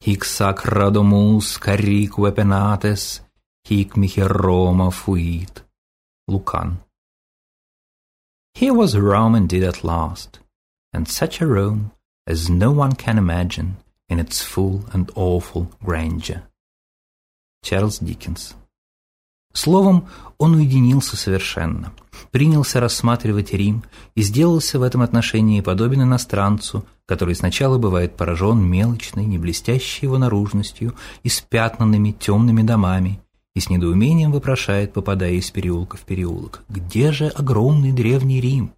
hic sacradomus carique penates, hic mihi Roma fuit. Lucan. Here was Rome indeed at last, and such a Rome as no one can imagine in its full and awful grandeur. Charles Dickens Словом, он уединился совершенно, принялся рассматривать Рим и сделался в этом отношении подобен иностранцу, который сначала бывает поражен мелочной, не блестящей его наружностью и спятнанными темными домами, и с недоумением вопрошает, попадая из переулка в переулок, где же огромный древний Рим?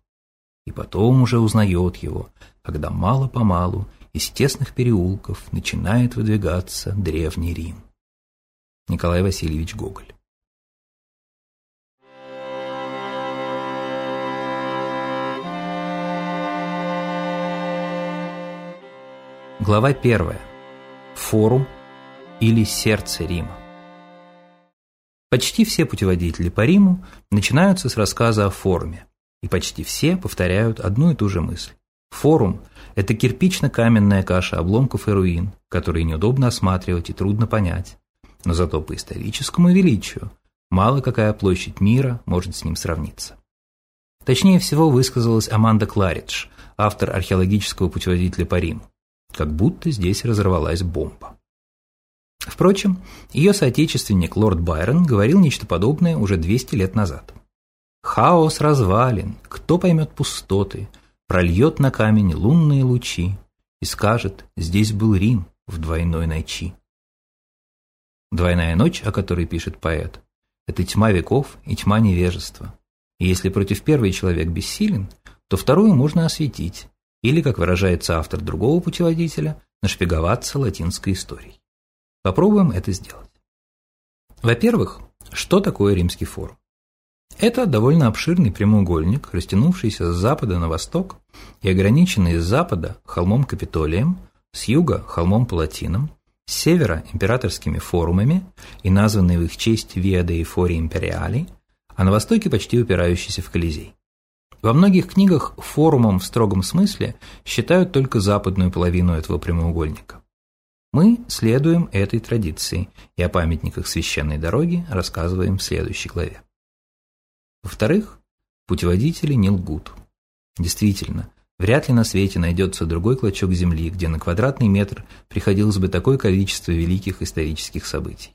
И потом уже узнает его, когда мало-помалу из тесных переулков начинает выдвигаться древний Рим. Николай Васильевич Гоголь Глава 1. Форум или сердце Рима. Почти все путеводители по Риму начинаются с рассказа о форуме, и почти все повторяют одну и ту же мысль. Форум – это кирпично-каменная каша обломков и руин, которые неудобно осматривать и трудно понять. Но зато по историческому величию мало какая площадь мира может с ним сравниться. Точнее всего высказалась Аманда Кларидж, автор археологического путеводителя по Риму. Как будто здесь разорвалась бомба. Впрочем, ее соотечественник лорд Байрон говорил нечто подобное уже 200 лет назад. «Хаос развалин, кто поймет пустоты, прольет на камень лунные лучи и скажет, здесь был Рим в двойной ночи». Двойная ночь, о которой пишет поэт, это тьма веков и тьма невежества. И если против первой человек бессилен, то вторую можно осветить, или, как выражается автор другого путеводителя, нашпиговаться латинской историей. Попробуем это сделать. Во-первых, что такое Римский форум? Это довольно обширный прямоугольник, растянувшийся с запада на восток и ограниченный с запада холмом Капитолием, с юга холмом Палатином, с севера императорскими форумами и названный в их честь Via dei Fori Imperiali, а на востоке почти упирающийся в Колизей. Во многих книгах форумом в строгом смысле считают только западную половину этого прямоугольника. Мы следуем этой традиции и о памятниках священной дороги рассказываем в следующей главе. Во-вторых, путеводители не лгут. Действительно, вряд ли на свете найдется другой клочок земли, где на квадратный метр приходилось бы такое количество великих исторических событий.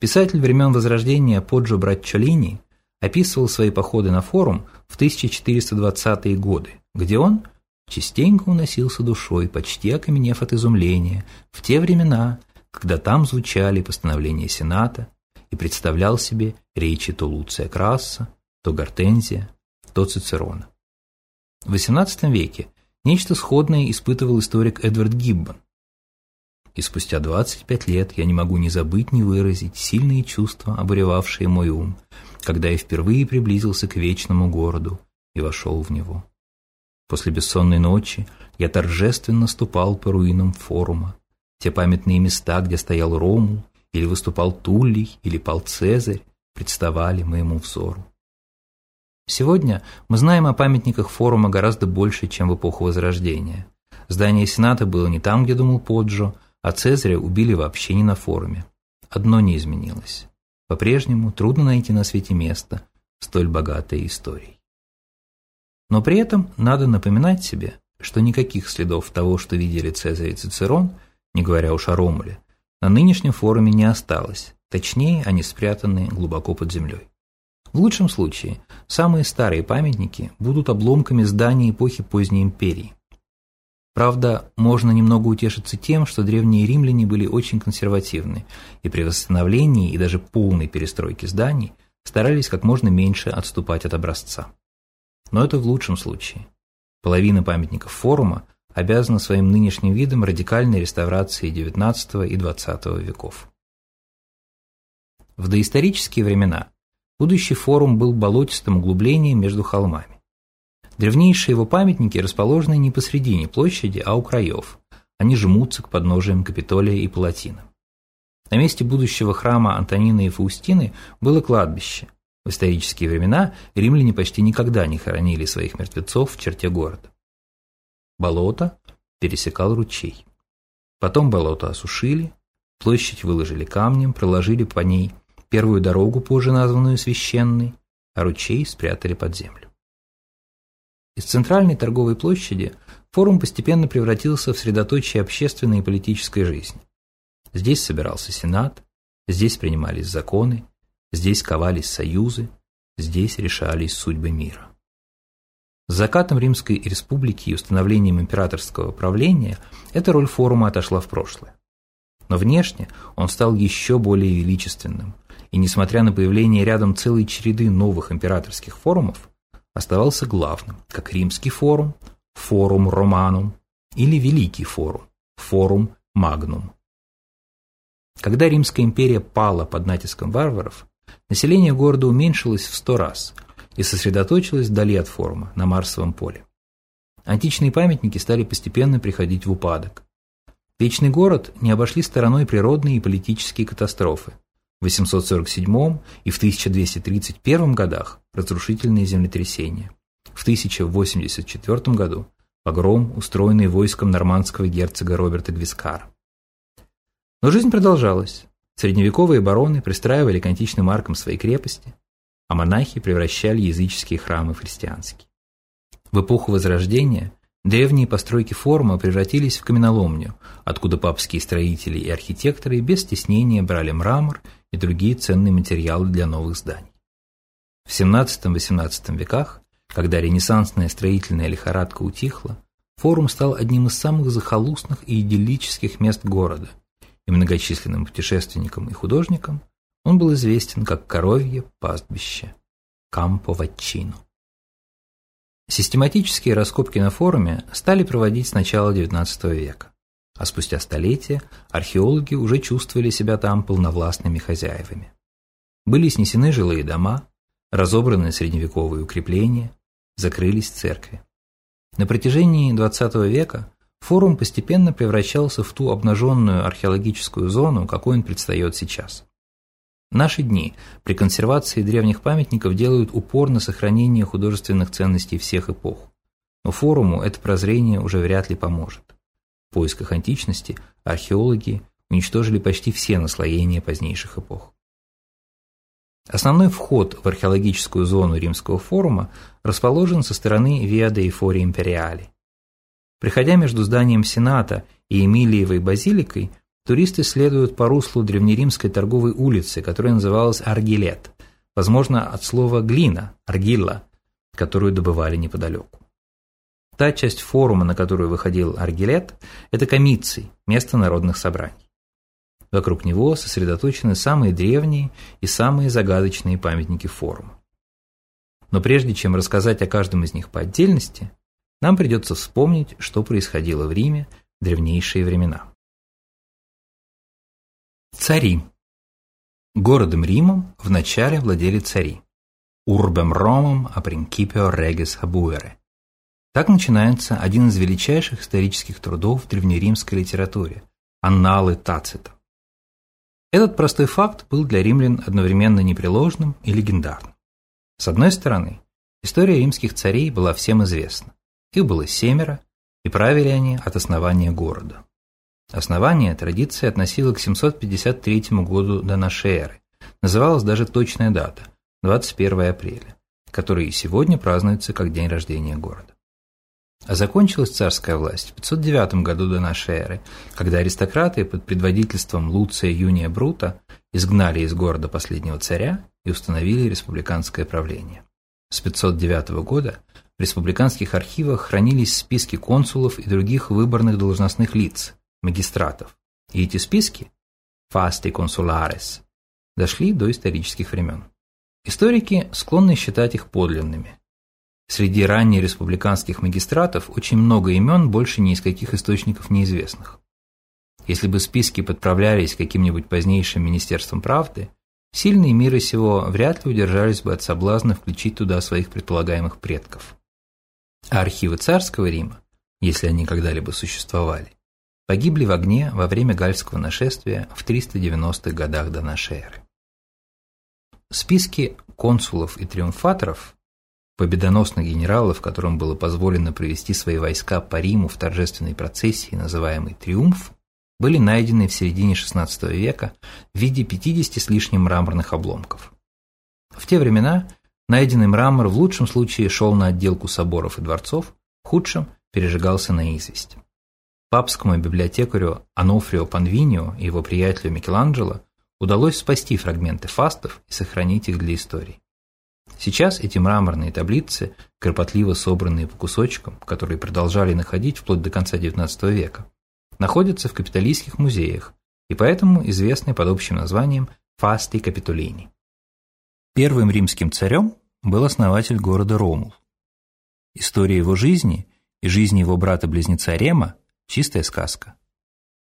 Писатель времен Возрождения Поджо Братчолини описывал свои походы на форум в 1420-е годы, где он частенько уносился душой, почти окаменев от изумления, в те времена, когда там звучали постановления Сената, и представлял себе речи то Луция Краса, то Гортензия, то Цицерона. В XVIII веке нечто сходное испытывал историк Эдвард Гиббон. И спустя 25 лет я не могу ни забыть, ни выразить сильные чувства, обуревавшие мой ум, когда я впервые приблизился к вечному городу и вошел в него. После бессонной ночи я торжественно ступал по руинам форума, те памятные места, где стоял Ромул, или выступал Туллий, или пал Цезарь, представали моему взору. Сегодня мы знаем о памятниках форума гораздо больше, чем в эпоху Возрождения. Здание Сената было не там, где думал Поджо, а Цезаря убили вообще не на форуме. Одно не изменилось. По-прежнему трудно найти на свете место, столь богатое историей. Но при этом надо напоминать себе, что никаких следов того, что видели Цезарь и Цицерон, не говоря уж о Ромуле, на нынешнем форуме не осталось, точнее, они спрятаны глубоко под землей. В лучшем случае, самые старые памятники будут обломками зданий эпохи поздней империи. Правда, можно немного утешиться тем, что древние римляне были очень консервативны, и при восстановлении и даже полной перестройке зданий старались как можно меньше отступать от образца. Но это в лучшем случае. Половина памятников форума обязана своим нынешним видом радикальной реставрации XIX и XX веков. В доисторические времена будущий форум был болотистым углублением между холмами. Древнейшие его памятники расположены не посредине площади, а у краев. Они жмутся к подножиям Капитолия и Палатина. На месте будущего храма Антонины и Фаустины было кладбище, в исторические времена римляне почти никогда не хоронили своих мертвецов в черте города. Болото пересекал ручей. Потом болото осушили, площадь выложили камнем, проложили по ней первую дорогу, позже названную священной, а ручей спрятали под землю. Из центральной торговой площади форум постепенно превратился в средоточие общественной и политической жизни. Здесь собирался Сенат, здесь принимались законы, здесь ковались союзы, здесь решались судьбы мира. С закатом Римской республики и установлением императорского правления эта роль форума отошла в прошлое. Но внешне он стал еще более величественным, и несмотря на появление рядом целой череды новых императорских форумов, оставался главным, как Римский форум, форум Романум или Великий форум, форум Магнум. Когда Римская империя пала под натиском варваров, население города уменьшилось в сто раз и сосредоточилось вдали от форума, на Марсовом поле. Античные памятники стали постепенно приходить в упадок. Вечный город не обошли стороной природные и политические катастрофы. В 847 и в 1231 годах разрушительные землетрясения. В 1084 году погром, устроенный войском нормандского герцога Роберта Гвискара. Но жизнь продолжалась. Средневековые бароны пристраивали к античным аркам свои крепости, а монахи превращали языческие храмы в христианские. В эпоху Возрождения древние постройки форума превратились в каменоломню, откуда папские строители и архитекторы без стеснения брали мрамор и другие ценные материалы для новых зданий. В XVII-XVIII веках, когда ренессансная строительная лихорадка утихла, форум стал одним из самых захолустных и идиллических мест города – и многочисленным путешественникам и художникам, он был известен как коровье пастбище Кампо Ватчино. Систематические раскопки на форуме стали проводить с начала XIX века, а спустя столетия археологи уже чувствовали себя там полновластными хозяевами. Были снесены жилые дома, разобраны средневековые укрепления, закрылись церкви. На протяжении XX века Форум постепенно превращался в ту обнаженную археологическую зону, какой он предстает сейчас. Наши дни при консервации древних памятников делают упор на сохранение художественных ценностей всех эпох. Но форуму это прозрение уже вряд ли поможет. В поисках античности археологи уничтожили почти все наслоения позднейших эпох. Основной вход в археологическую зону римского форума расположен со стороны Виа де Фори Империали. Приходя между зданием Сената и Эмилиевой базиликой, туристы следуют по руслу древнеримской торговой улицы, которая называлась Аргилет, возможно, от слова «глина» – аргилла, которую добывали неподалеку. Та часть форума, на которую выходил Аргилет, это Комиций, место народных собраний. Вокруг него сосредоточены самые древние и самые загадочные памятники форума. Но прежде чем рассказать о каждом из них по отдельности, нам придется вспомнить, что происходило в Риме в древнейшие времена. Цари. Городом Римом вначале владели цари. Урбем Ромом а принципио регис хабуэре. Так начинается один из величайших исторических трудов в древнеримской литературе – «Анналы Тацита». Этот простой факт был для римлян одновременно непреложным и легендарным. С одной стороны, история римских царей была всем известна. Их было семеро, и правили они от основания города. Основание традиция относила к 753 году до нашей эры. Называлась даже точная дата – 21 апреля, который и сегодня празднуется как день рождения города. А закончилась царская власть в 509 году до нашей эры, когда аристократы под предводительством Луция Юния Брута изгнали из города последнего царя и установили республиканское правление. С 509 года в республиканских архивах хранились списки консулов и других выборных должностных лиц, магистратов. И эти списки, фасти консуларес, дошли до исторических времен. Историки склонны считать их подлинными. Среди ранних республиканских магистратов очень много имен больше ни из каких источников неизвестных. Если бы списки подправлялись каким-нибудь позднейшим Министерством правды, Сильные мира сего вряд ли удержались бы от соблазна включить туда своих предполагаемых предков. А архивы царского Рима, если они когда-либо существовали, погибли в огне во время гальского нашествия в 390-х годах до нашей эры. Списки консулов и триумфаторов, победоносных генералов, которым было позволено провести свои войска по Риму в торжественной процессии, называемый «Триумф», были найдены в середине XVI века в виде 50 с лишним мраморных обломков. В те времена найденный мрамор в лучшем случае шел на отделку соборов и дворцов, в худшем пережигался на известь. Папскому библиотекарю Анофрио Панвинио и его приятелю Микеланджело удалось спасти фрагменты фастов и сохранить их для истории. Сейчас эти мраморные таблицы, кропотливо собранные по кусочкам, которые продолжали находить вплоть до конца XIX века, находятся в капитолийских музеях и поэтому известны под общим названием Фасти Капитолини. Первым римским царем был основатель города Ромул. История его жизни и жизни его брата-близнеца Рема – чистая сказка.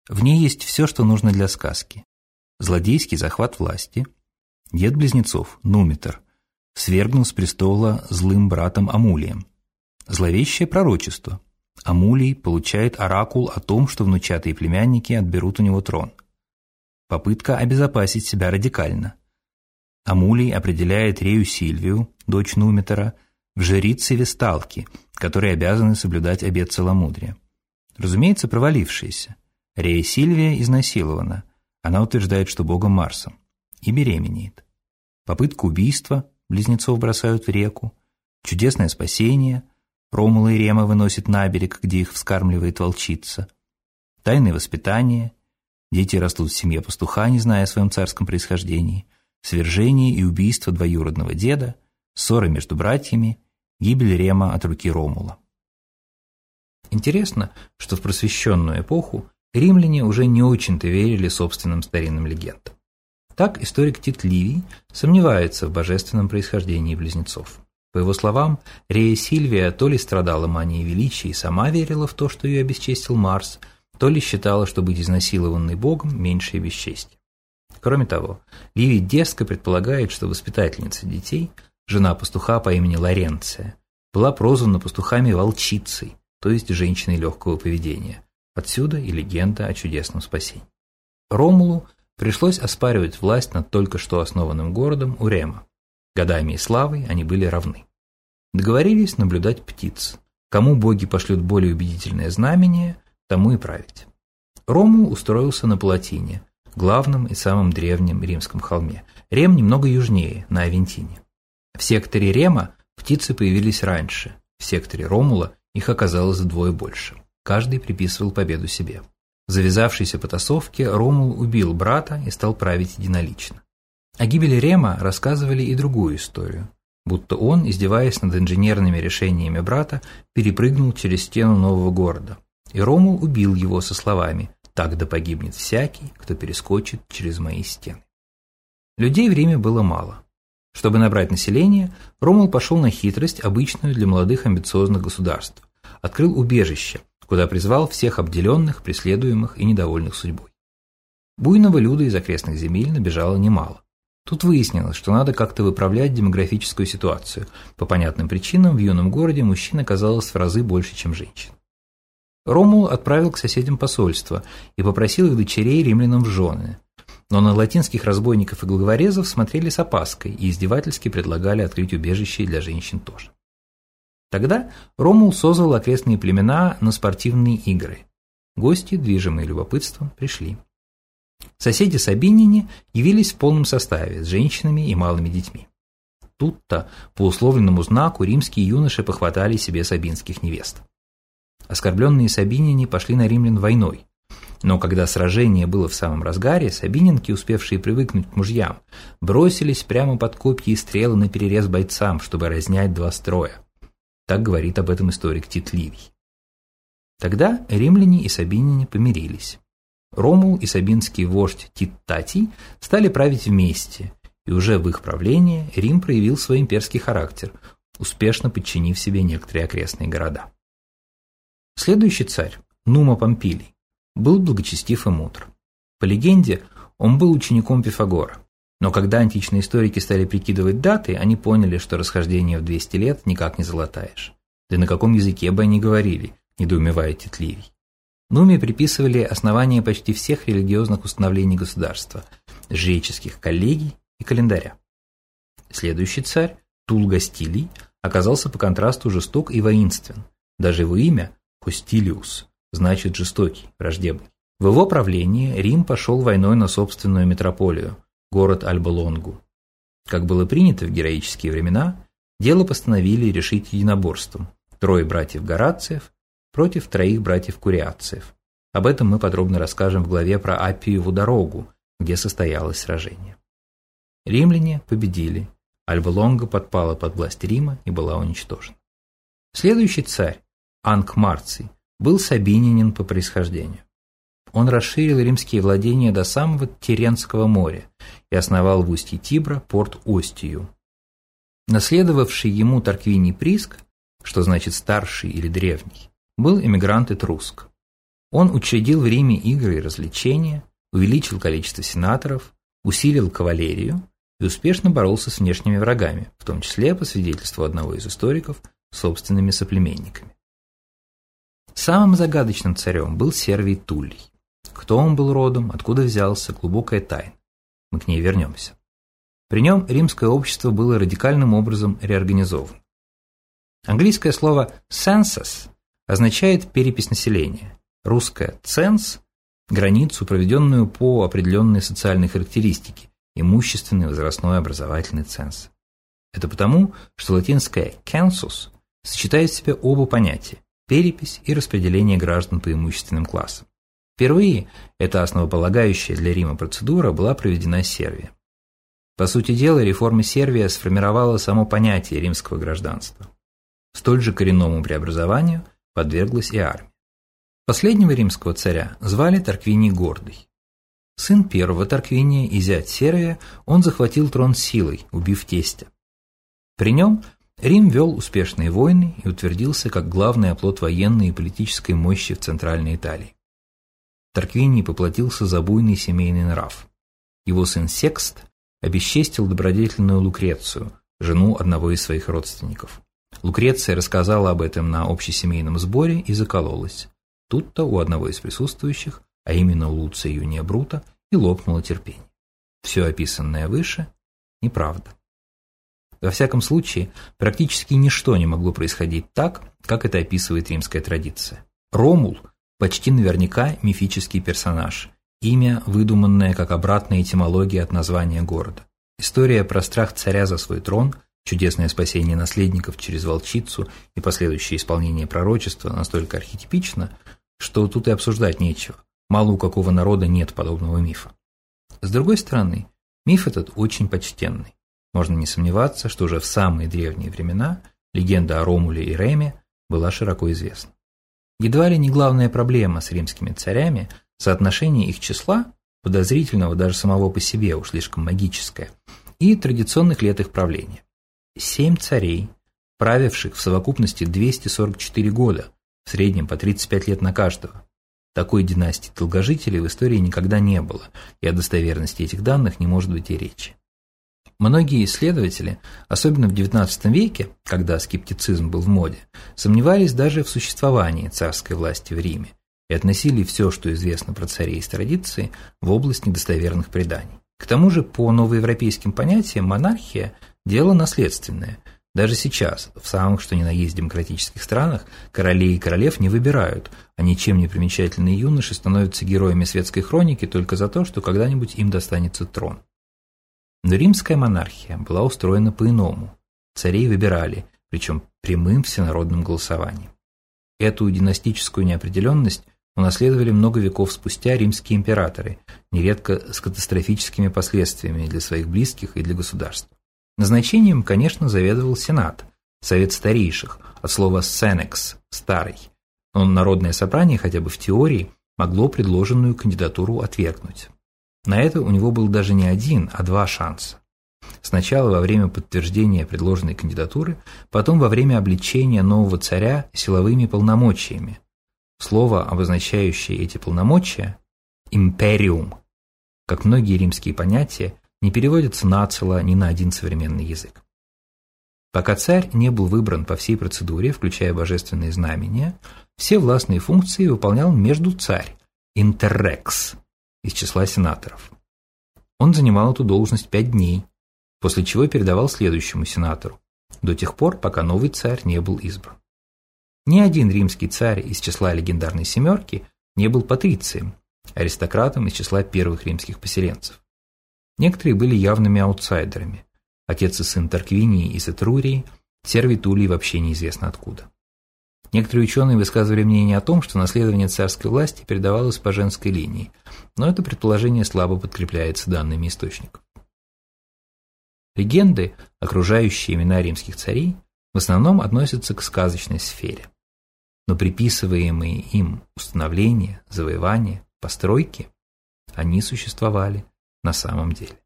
В ней есть все, что нужно для сказки. Злодейский захват власти, дед близнецов, Нумитер, свергнул с престола злым братом Амулием. Зловещее пророчество. Амулий получает оракул о том, что внучатые племянники отберут у него трон. Попытка обезопасить себя радикально. Амулий определяет Рею Сильвию, дочь Нумитера, в жрицы Весталки, которые обязаны соблюдать обет целомудрия. Разумеется, провалившиеся. Рея Сильвия изнасилована. Она утверждает, что богом Марсом. И беременеет. Попытка убийства, близнецов бросают в реку. Чудесное спасение. Ромула и Рема выносят на берег, где их вскармливает волчица. Тайное воспитание. Дети растут в семье пастуха, не зная о своем царском происхождении. Свержение и убийство двоюродного деда. Ссоры между братьями. Гибель Рема от руки Ромула. Интересно, что в просвещенную эпоху римляне уже не очень-то верили собственным старинным легендам. Так историк Тит Ливий сомневается в божественном происхождении близнецов. По его словам, Рея Сильвия то ли страдала манией величия и сама верила в то, что ее обесчестил Марс, то ли считала, что быть изнасилованной Богом меньше бесчестия. Кроме того, Ливий дерзко предполагает, что воспитательница детей, жена пастуха по имени Лоренция, была прозвана пастухами волчицей, то есть женщиной легкого поведения. Отсюда и легенда о чудесном спасении. Ромулу Пришлось оспаривать власть над только что основанным городом Урема. Годами и славой они были равны. Договорились наблюдать птиц. Кому боги пошлют более убедительное знамение, тому и править. Рому устроился на Палатине, главном и самом древнем римском холме. Рем немного южнее, на Авентине. В секторе Рема птицы появились раньше, в секторе Ромула их оказалось вдвое больше. Каждый приписывал победу себе. В завязавшейся потасовке Ромул убил брата и стал править единолично. О гибели Рема рассказывали и другую историю, будто он, издеваясь над инженерными решениями брата, перепрыгнул через стену нового города, и Ромул убил его со словами «Так да погибнет всякий, кто перескочит через мои стены». Людей в Риме было мало. Чтобы набрать население, Ромул пошел на хитрость, обычную для молодых амбициозных государств. Открыл убежище, куда призвал всех обделенных, преследуемых и недовольных судьбой. Буйного люда из окрестных земель набежало немало. Тут выяснилось, что надо как-то выправлять демографическую ситуацию. По понятным причинам в юном городе мужчин оказалось в разы больше, чем женщин. Ромул отправил к соседям посольство и попросил их дочерей римлянам в жены. Но на латинских разбойников и главорезов смотрели с опаской и издевательски предлагали открыть убежище для женщин тоже. Тогда Ромул созвал окрестные племена на спортивные игры. Гости, движимые любопытством, пришли. Соседи Сабинине явились в полном составе, с женщинами и малыми детьми. Тут-то, по условленному знаку, римские юноши похватали себе сабинских невест. Оскорбленные сабиняне пошли на римлян войной. Но когда сражение было в самом разгаре, сабининки, успевшие привыкнуть к мужьям, бросились прямо под копья и стрелы на перерез бойцам, чтобы разнять два строя. Так говорит об этом историк Тит Ливий. Тогда римляне и сабиняне помирились. Ромул и сабинский вождь Тит Татий стали править вместе, и уже в их правлении Рим проявил свой имперский характер, успешно подчинив себе некоторые окрестные города. Следующий царь, Нума Помпилий, был благочестив и мудр. По легенде, он был учеником Пифагора. Но когда античные историки стали прикидывать даты, они поняли, что расхождение в 200 лет никак не залатаешь. Да на каком языке бы они говорили, недоумевая Тит Ливий. Нуме приписывали основание почти всех религиозных установлений государства, жреческих коллегий и календаря. Следующий царь, Тул Гастилий, оказался по контрасту жесток и воинствен. Даже его имя, Хостилиус, значит жестокий, враждебный. В его правлении Рим пошел войной на собственную метрополию, город Альба-Лонгу. Как было принято в героические времена, дело постановили решить единоборством. Трое братьев Горациев против троих братьев Куриациев. Об этом мы подробно расскажем в главе про Аппиеву дорогу, где состоялось сражение. Римляне победили, Альба-Лонга подпала под власть Рима и была уничтожена. Следующий царь, Анк Марций, был сабининин по происхождению. Он расширил римские владения до самого Теренского моря и основал в устье Тибра порт Остию. Наследовавший ему Тарквиний Приск, что значит старший или древний, был эмигрант Этруск. Он учредил в Риме игры и развлечения, увеличил количество сенаторов, усилил кавалерию и успешно боролся с внешними врагами, в том числе, по свидетельству одного из историков, собственными соплеменниками. Самым загадочным царем был Сервий Туллий. Кто он был родом, откуда взялся, глубокая тайна. Мы к ней вернемся. При нем римское общество было радикальным образом реорганизовано. Английское слово «census» означает перепись населения. Русское «ценс» – границу, проведенную по определенной социальной характеристике, имущественный, возрастной, образовательный ценз. Это потому, что латинское «census» сочетает в себе оба понятия – перепись и распределение граждан по имущественным классам. Впервые эта основополагающая для Рима процедура была проведена Сервия. По сути дела, реформа Сервия сформировала само понятие римского гражданства. Столь же коренному преобразованию подверглась и армия. Последнего римского царя звали Тарквиний Гордый. Сын первого Тарквиния и зять Сервия, он захватил трон силой, убив тестя. При нем Рим вел успешные войны и утвердился как главный оплот военной и политической мощи в Центральной Италии. Тарквиний поплатился за буйный семейный нрав. Его сын Секст обесчестил добродетельную Лукрецию, жену одного из своих родственников. Лукреция рассказала об этом на общесемейном сборе и закололась. Тут-то у одного из присутствующих, а именно Луция Юния Брута, и лопнуло терпение. Все описанное выше – неправда. Во всяком случае, практически ничто не могло происходить так, как это описывает римская традиция. Ромул почти наверняка мифический персонаж, имя, выдуманное как обратная этимология от названия города. История про страх царя за свой трон, чудесное спасение наследников через волчицу и последующее исполнение пророчества настолько архетипично, что тут и обсуждать нечего. Мало у какого народа нет подобного мифа. С другой стороны, миф этот очень почтенный. Можно не сомневаться, что уже в самые древние времена легенда о Ромуле и Реме была широко известна. Едва ли не главная проблема с римскими царями – соотношение их числа, подозрительного даже самого по себе, уж слишком магическое, и традиционных лет их правления. Семь царей, правивших в совокупности 244 года, в среднем по 35 лет на каждого. Такой династии долгожителей в истории никогда не было, и о достоверности этих данных не может быть и речи. Многие исследователи, особенно в XIX веке, когда скептицизм был в моде, сомневались даже в существовании царской власти в Риме и относили все, что известно про царей из традиции, в область недостоверных преданий. К тому же, по новоевропейским понятиям, монархия – дело наследственное. Даже сейчас, в самых что ни на есть демократических странах, королей и королев не выбирают, а ничем не примечательные юноши становятся героями светской хроники только за то, что когда-нибудь им достанется трон. Но римская монархия была устроена по-иному. Царей выбирали, причем прямым всенародным голосованием. Эту династическую неопределенность унаследовали много веков спустя римские императоры, нередко с катастрофическими последствиями для своих близких и для государства. Назначением, конечно, заведовал Сенат, Совет старейших, от слова «сенекс» – «старый». Но народное собрание, хотя бы в теории, могло предложенную кандидатуру отвергнуть. На это у него был даже не один, а два шанса. Сначала во время подтверждения предложенной кандидатуры, потом во время обличения нового царя силовыми полномочиями. Слово, обозначающее эти полномочия – «империум», как многие римские понятия, не переводятся нацело ни на один современный язык. Пока царь не был выбран по всей процедуре, включая божественные знамения, все властные функции выполнял между царь, интеррекс, из числа сенаторов. Он занимал эту должность пять дней, после чего передавал следующему сенатору, до тех пор, пока новый царь не был избран. Ни один римский царь из числа легендарной семерки не был патрицием, аристократам из числа первых римских поселенцев. Некоторые были явными аутсайдерами. Отец и сын Тарквинии и Этрурии, Сервий Тулий вообще неизвестно откуда. Некоторые ученые высказывали мнение о том, что наследование царской власти передавалось по женской линии, но это предположение слабо подкрепляется данными источников. Легенды, окружающие имена римских царей, в основном относятся к сказочной сфере. Но приписываемые им установления, завоевания, постройки, они существовали на самом деле.